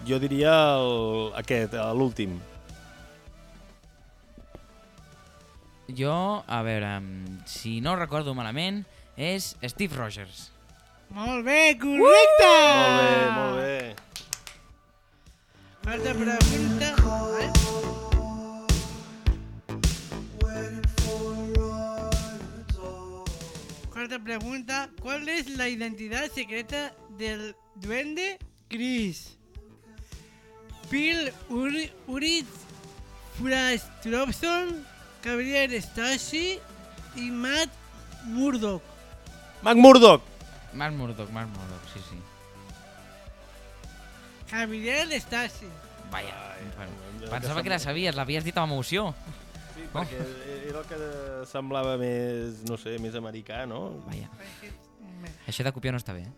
Jo diria el, aquest, l'últim. Jo, a veure, si no recordo malament, és Steve Rogers. Molt bé, correcte! Molt bé, molt bé. Falta pregunta. Cuarta pregunta. ¿Cuál es la identidad secreta del duende Chris? Bill Uri- Uritz, Flash Thompson, Gabriel Stasi y Matt Murdock. Mac Murdock! Mark Murdock, Mark Murdock, sí, sí. Gabriel Stasi. Vaja, bueno, pensava que la sabies, l'havies dit amb emoció. Sí, perquè era el que semblava més, no sé, més americà, no? Vaja. Això de copiar no està bé, eh?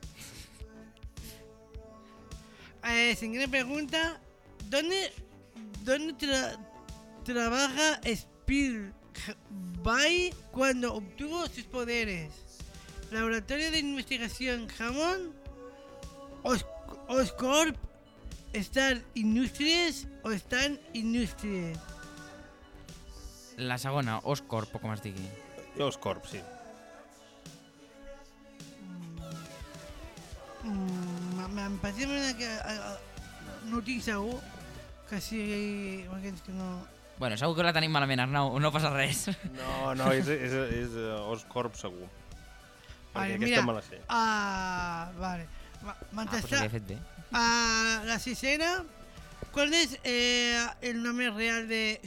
Eh, siguiente pregunta. ¿Dónde, dónde tra- trabaja Spielby cuando obtuvo sus poderes? ¿Laboratorio de investigación Hammond? Os- ¿Oscorp? ¿Star Industries o Stan Industries? La segona, Oscorp, o com es digui. Oscorp, sí. Mm, em pensem en que... eh, eh, no tinc segur. que sigui... aquells que no... Bueno, segur que la tenim malament, Arnau, no passa res. No, no, és, és, és uh, Oscorp segur. Perquè Vale, aquesta mira, me la sé. Ah, vale. Va, Ah, pues bé. Ah, la sisena, ¿cuál es eh, el nombre real de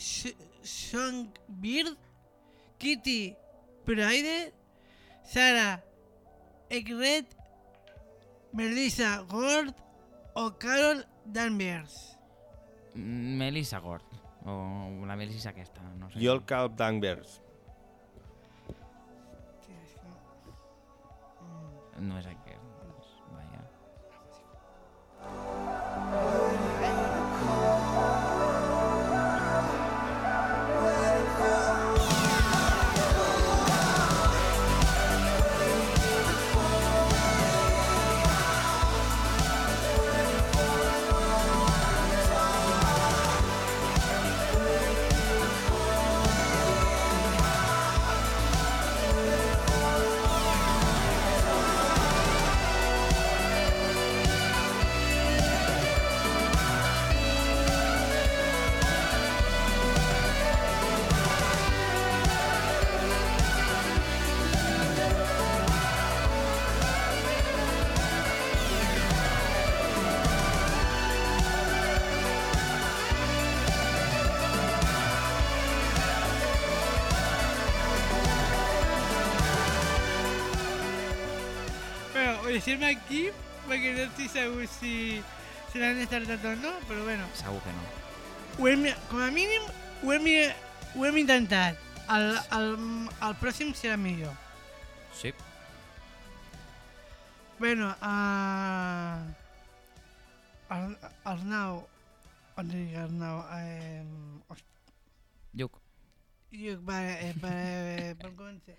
Sh- Songbird? Kitty Pride, Sarah Egret, Melissa Gord o Carol Danvers? Mm, Melissa Gord. O la Melissa aquesta, no sé. Jo el Calp d'Anvers. No és aquest. Doncs, deixem aquí perquè no estic segur si, si l'han encertat o no, però bueno. Segur que no. Ho hem, com a mínim ho hem, ho hem intentat. El, el, el pròxim serà millor. Sí. Bueno, uh, Ar Arnau, on dic Arnau, eh, Lluc, Lluc, va, eh, per, eh, per començar.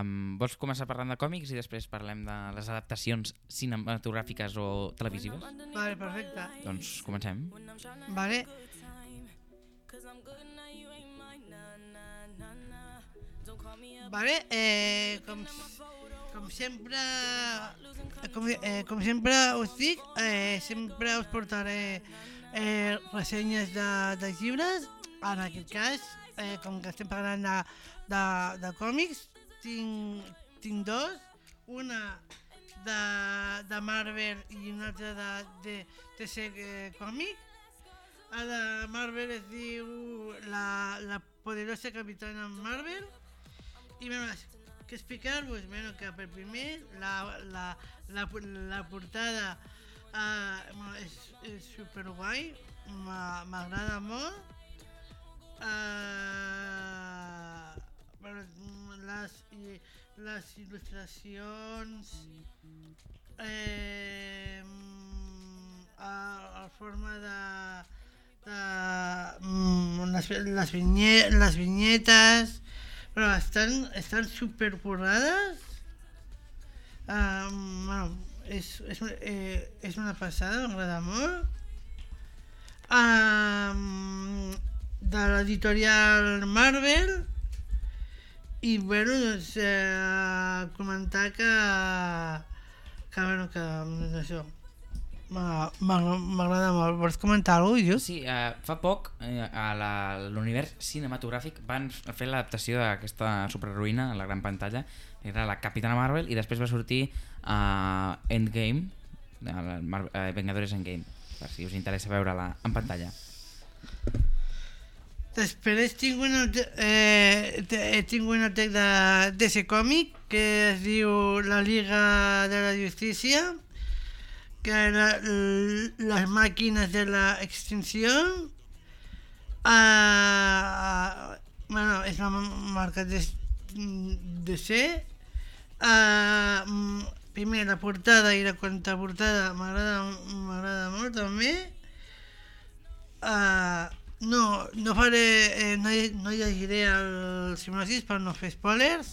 Um, vols començar parlant de còmics i després parlem de les adaptacions cinematogràfiques o televisives? Vale, perfecte. Doncs comencem. Vale. Vale, eh, com, com sempre, eh, com, eh, com sempre us dic, eh, sempre us portaré eh, ressenyes de, de llibres. En aquest cas, eh, com que estem parlant de, de, de còmics, tinc, tinc dos. Una de, de Marvel i una altra de, de TC eh, Còmic. A la Marvel es diu la, la poderosa capitana Marvel. I bé, què explicar-vos? Bueno, que per primer la, la, la, la portada bueno, és, és superguai, m'a- m'agrada molt. Uh, bueno, les, les il·lustracions eh, a, a forma de, de mm, les, les, vinye, les vinyetes però estan, estan supercorrades um, bueno, és, és, eh, és una passada, m'agrada molt. Um, de l'editorial Marvel i bueno, doncs eh, comentar que que bueno, que doncs, això m'agrada molt. Vols comentar alguna cosa? Sí, eh, fa poc eh, a l'univers cinematogràfic van fer l'adaptació d'aquesta superheroïna a la gran pantalla, era la Capitana Marvel, i després va sortir a Endgame, a la Mar eh, Vengadores Endgame, per si us interessa veure-la en pantalla. Després tinc un eh, te- tinc un de DC Còmic que es diu La Liga de la Justícia que era les màquines de la extinció. Uh, bueno, és la marca de, DC uh, primer la portada i la contraportada m'agrada molt també. Uh, no, no faré, eh, no, no llegiré el sinopsis per no fer spoilers.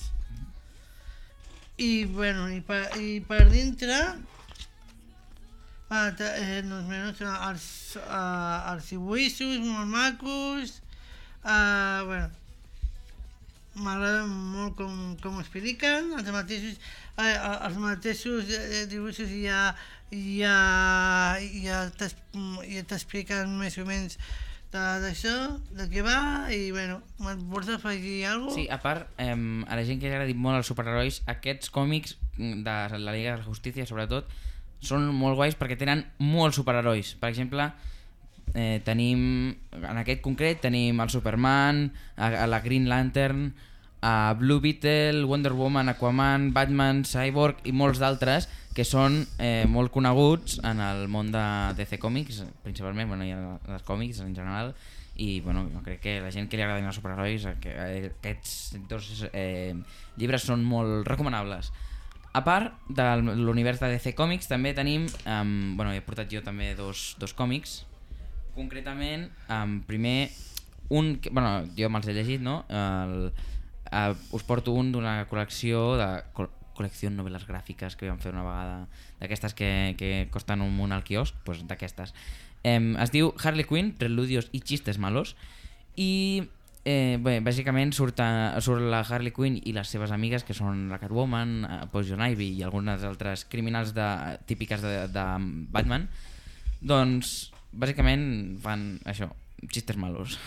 I, bueno, i per, i per dintre, ah, eh, doncs, bueno, són els, uh, els dibuixos molt macos, uh, bueno, m'agrada molt com, com ho expliquen, els mateixos, eh, els mateixos eh, dibuixos ja, ja, ja t'expliquen més o menys d'això, de què va, i bueno, me'n vols afegir alguna cosa? Sí, a part, eh, a la gent que li agradi molt els superherois, aquests còmics de la Liga de la Justícia, sobretot, són molt guais perquè tenen molts superherois. Per exemple, eh, tenim, en aquest concret, tenim el Superman, a, a la Green Lantern, a Blue Beetle, Wonder Woman, Aquaman, Batman, Cyborg i molts d'altres que són eh, molt coneguts en el món de DC Comics, principalment, bueno, i els còmics en general, i bueno, jo crec que la gent que li agraden els superherois, eh, que, eh, aquests dos eh, llibres són molt recomanables. A part de l'univers de DC Comics, també tenim, um, bueno, he portat jo també dos, dos còmics, concretament, um, primer, un, que- bueno, jo me'ls he llegit, no? El, uh, us porto un d'una col·lecció de col·lecció de novel·les gràfiques que vam fer una vegada d'aquestes que, que costen un munt al quiosc, pues d'aquestes. Em, es diu Harley Quinn, Preludios i Chistes Malos i eh, bé, bàsicament surt, a, surt la Harley Quinn i les seves amigues que són la Catwoman, eh, Poison Ivy i algunes altres criminals de, típiques de, de Batman doncs bàsicament fan això, xistes malos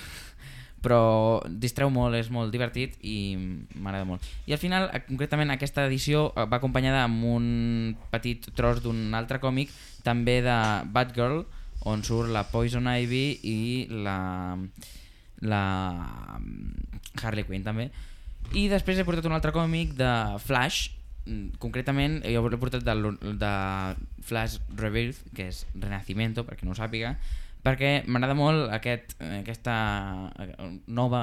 però distreu molt, és molt divertit i m'agrada molt. I al final, eh, concretament, aquesta edició eh, va acompanyada amb un petit tros d'un altre còmic, també de Batgirl, on surt la Poison Ivy i la, la mm, Harley Quinn també. I després he portat un altre còmic de Flash, mm, concretament jo l'he portat de, de Flash Rebirth, que és Renacimiento, perquè no ho sàpiga, perquè m'agrada molt aquest, aquesta eh, nova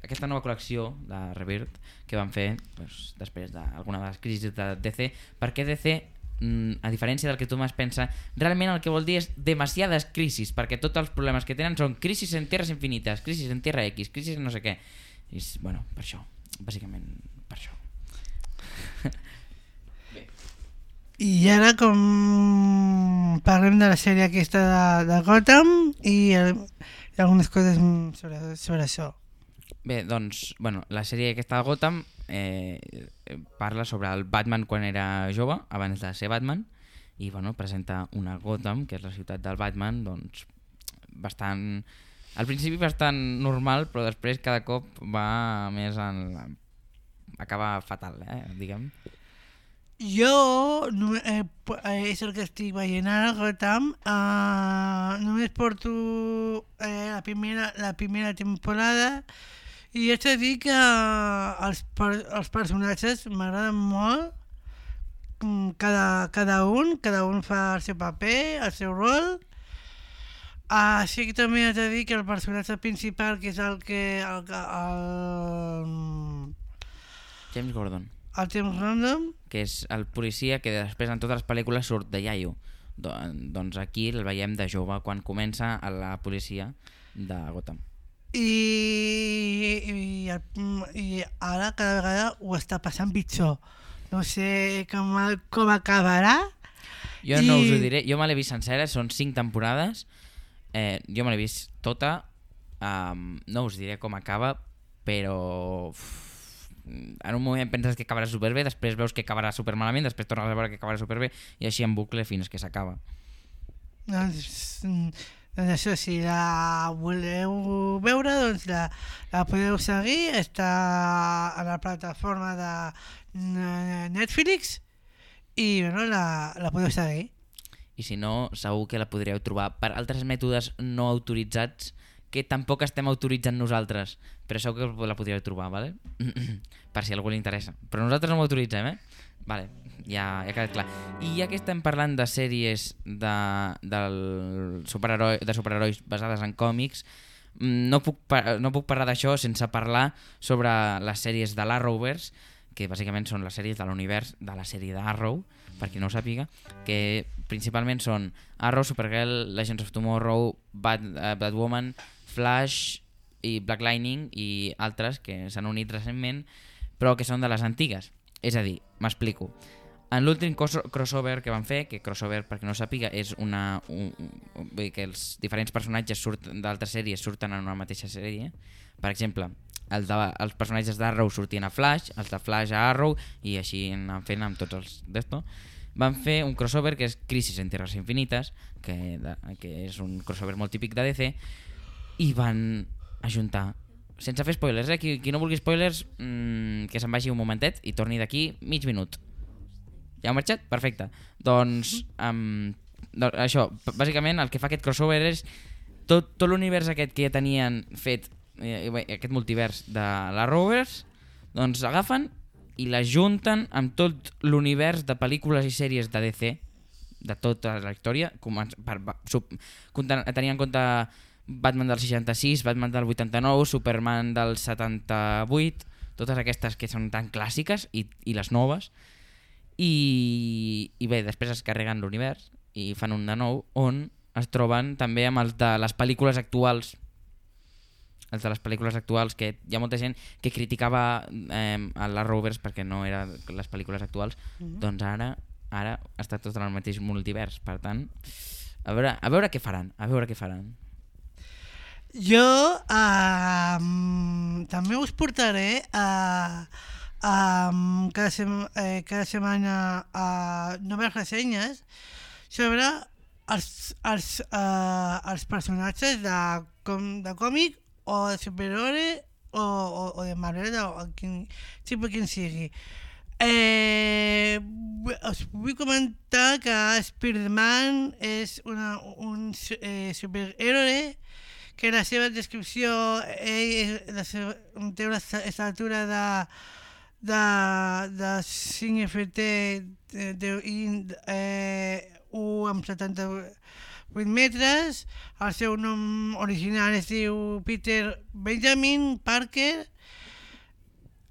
aquesta nova col·lecció de Rebirth que van fer doncs, després d'alguna de les crisis de DC perquè DC mm, a diferència del que tu més pensa realment el que vol dir és demasiades crisis perquè tots els problemes que tenen són crisis en terres infinites, crisis en Terra X, crisis en no sé què. I és, bueno, per això bàsicament per això I ara com parlem de la sèrie aquesta de, de Gotham i, eh, i algunes coses sobre, sobre això. Bé, doncs, bueno, la sèrie aquesta de Gotham eh, parla sobre el Batman quan era jove, abans de ser Batman, i bueno, presenta una Gotham, que és la ciutat del Batman, doncs bastant... Al principi bastant normal, però després cada cop va més en... Acaba fatal, eh, diguem. Jo, no, eh, eh, és el que estic veient ara, Gotham, eh, només porto eh, la, primera, la primera temporada. I haig de dir que els, per, els personatges m'agraden molt, Mm, cada, cada un, cada un fa el seu paper, el seu rol, així que també haig de dir que el personatge principal, que és el que... El, que- el, James Gordon, el Tim Random, que és el policia que després en totes les pel·lícules surt de iaio. Do, doncs aquí el veiem de jove, quan comença a la policia de Gotham. i, i, i ara cada vegada ho està passant pitjor. No sé com, com acabarà. Jo no us ho diré, jo me l'he vist sencera, són 5 temporades, eh, jo me l'he vist tota, um, no us diré com acaba, però uf, en un moment penses que acabarà superbé, després veus que acabarà supermalament, després tornes a veure que acabarà superbé, i així en bucle fins que s'acaba. Doncs, mm, doncs això, si la voleu veure, doncs la, la podeu seguir, està a la plataforma de Netflix i bueno, la, la podeu seguir. I si no, segur que la podríeu trobar per altres mètodes no autoritzats que tampoc estem autoritzant nosaltres, però segur que la podríeu trobar, vale? per si a algú li interessa. Però nosaltres no ho autoritzem, eh? Vale, ja, ja ha quedat clar. I ja que estem parlant de sèries de, del superheroi, de superherois basades en còmics, mm, no puc, no puc parlar d'això sense parlar sobre les sèries de l'Arrowverse, que bàsicament són les sèries de l'univers de la sèrie d'Arrow, per qui no ho sàpiga, que principalment són Arrow, Supergirl, Legends of Tomorrow, Bat, uh, Batwoman, Flash i Black Lightning i altres que s'han unit recentment, però que són de les antigues. És a dir, m'explico. En l'últim crossover que van fer, que crossover, perquè no sàpiga, és una... Un, un, vull dir que els diferents personatges surten d'altres sèries surten en una mateixa sèrie. Per exemple, el de, els personatges d'Arrow sortien a Flash, els de Flash a Arrow, i així anant fent amb tots els d'esto. Van fer un crossover que és Crisis en Tierras Infinites, que, de, que és un crossover molt típic de DC, i van ajuntar sense fer spoilers, eh? Qui, qui no vulgui spoilers, mmm, que se'n vagi un momentet i torni d'aquí mig minut. Ja heu marxat? Perfecte. Doncs, um, doncs això, bàsicament el que fa aquest crossover és tot, tot l'univers aquest que ja tenien fet, eh, aquest multivers de la Rovers, doncs agafen i la junten amb tot l'univers de pel·lícules i sèries de DC de tota la història, per, per, sub, comptant, tenint en compte Batman del 66, Batman del 89, Superman del 78, totes aquestes que són tan clàssiques i, i les noves. I, I bé, després es carreguen l'univers i fan un de nou on es troben també amb els de les pel·lícules actuals els de les pel·lícules actuals que hi ha molta gent que criticava eh, a la Rovers perquè no eren les pel·lícules actuals Mhm. doncs ara ara està tot en el mateix multivers per tant, a veure, a veure què faran a veure què faran Jo uh, també us portaré a, a cada, sem eh, cada setmana a noves ressenyes sobre els, els, uh, els personatges de, com, de còmic o de superhéroe o, o, o de Marvel o, quin, tipus quin sigui. Eh, us vull comentar que Spider-Man és una, un eh, superhéroe que la seva descripció ell és- la seva, té una esta- estatura de de, de 5 FT de, de, i, eh, 1 amb 78 metres. El seu nom original es diu Peter Benjamin Parker.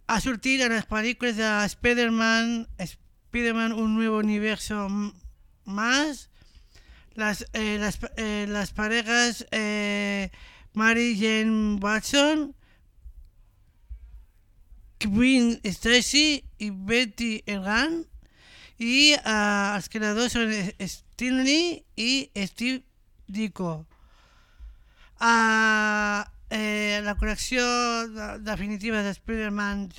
Ha sortit en les pel·lícules de Spider-Man Spider-Man Un Nuevo Universo Más las, eh, las, eh, las parejas eh, Mary Jane Watson, Queen Stacy i Betty Egan i eh, els creadors són Stanley i Steve Ditko. Uh, eh, la col·lecció de, definitiva de Spider-Man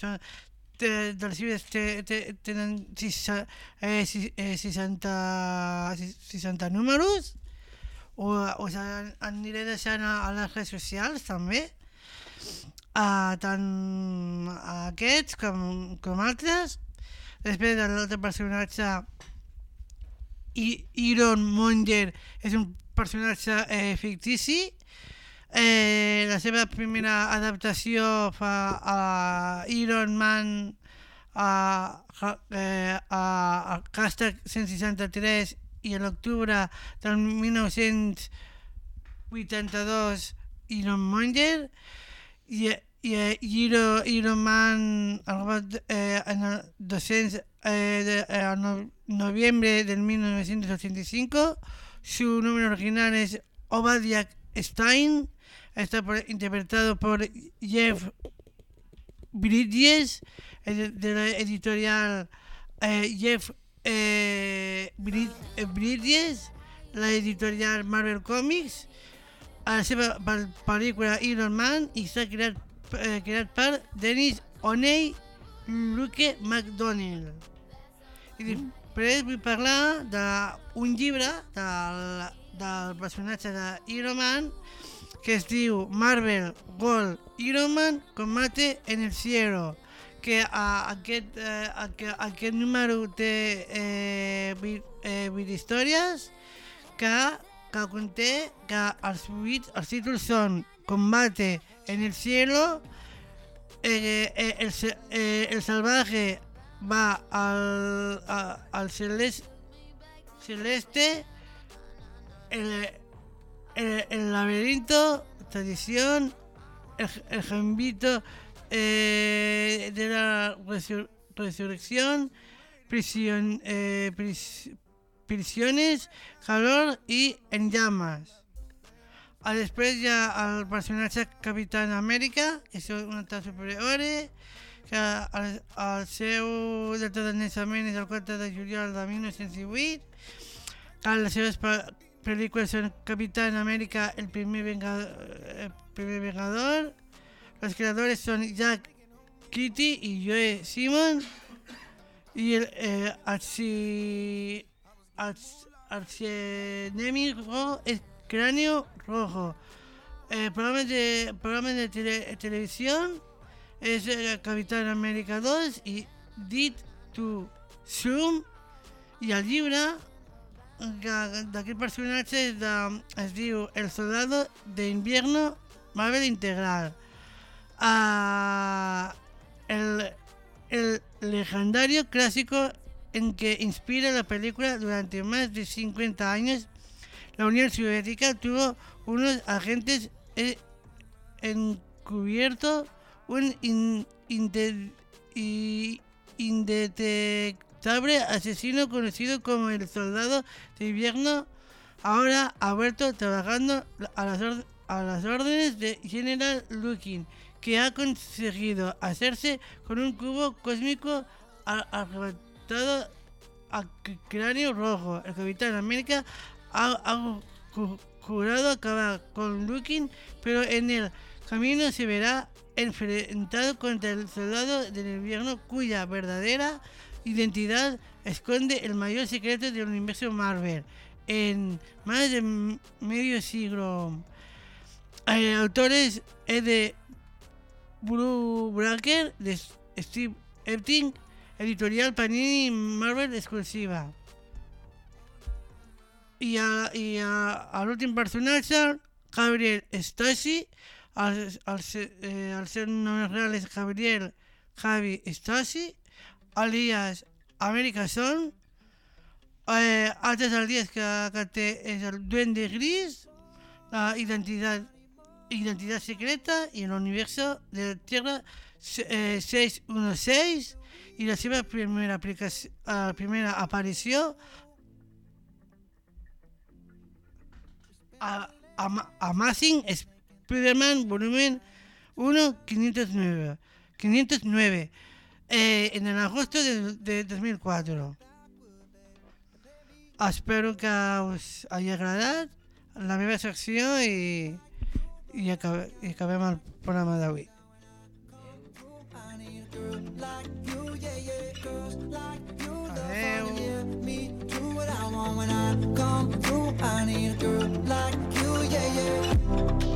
dels llibres té- té- tenen eh, eh, 60, sis- 60 números o, en- aniré deixant a, a les redes socials també uh, tant aquests com, com altres. Després de l'altre personatge I- Iron Monger és un personatge eh, fictici eh, la seva primera adaptació fa a Iron Man a, a, eh, a, a Hashtag 163 i a l'octubre del 1982 Iron Monger i, i, i Iron, Iron Man el va, eh, en el 200 eh, de, eh, el no, noviembre del 1985 su nombre original es Obadiah Stein está por- interpretado por Jeff Bridges de la editorial eh, Jeff eh, eh, Bridges la editorial Marvel Comics a la seva pel- pel·lícula Iron Man i està creat, eh, per Dennis O'Neill Luke McDonnell i després vull parlar d'un llibre del, del personatge de Iron Man que es diu Marvel Gold Iron Man Combate en el Cielo que a, aquest, eh, aquest, aquest número té eh, 20, eh, 20 històries que, que conté que els, 8, els títols són Combate en el Cielo eh, eh, el, eh, el salvaje va al, a- al celeste, celeste el, el, el laberinto, tradición, el, el gambito eh, de la resur- resurrección, eh, pris- prisiones, calor y en llamas. Després hi ha el personatge Capitán Amèrica, que és un altre superhéroe, que el, el seu de naixement és el 4 de juliol de 1918, que les seves pe- pel·lícules són Capitán América, El primer vengador, el primer vengador. Los creadores son Jack Kitty y Joe Simon. Y el eh, archi, arch- archienemigo es Cráneo Rojo. Eh, programas de, programas de tele- televisión es eh, Capitán América 2 y Did to Zoom. El llibre que- d'aquest personatge és de, es diu El soldado de invierno Marvel Integral. Ah, el, el legendario clásico en que inspira la película durante más de 50 años, la Unión Soviética tuvo unos agentes eh, encubiertos, un in- indetectable asesino conocido como el soldado de invierno, ahora ha vuelto trabajando a las, a las órdenes de General Lukin, que ha conseguido hacerse con un cubo cósmico arrebatado a cráneo rojo. El Capitán América ha, ha ju- jurado acabar con Lukin, pero en el camino se verá enfrentado contra el soldado del invierno cuya verdadera identidad esconde el mayor secreto del universo Marvel en más de medio siglo. Eh, autores es de Blue Bracker, de Steve Epting, editorial Panini Marvel exclusiva. I, a, i a, a l'últim personatge, Gabriel Stasi, eh, el seu nom real Gabriel Javi Stasi, alias América Son, eh, altres alias que, que té és el Duende Gris, la identitat, identitat secreta i l'universo de la Tierra eh, 616 i la primera, aplicació, eh, primera aparició a, a, Amazing Spider-Man volumen 1 509, 509 eh, en el agosto de, de 2004. Ah, espero que us hagi agradat la meva secció i, i, acabe, i acabem el programa d'avui. Adeu. When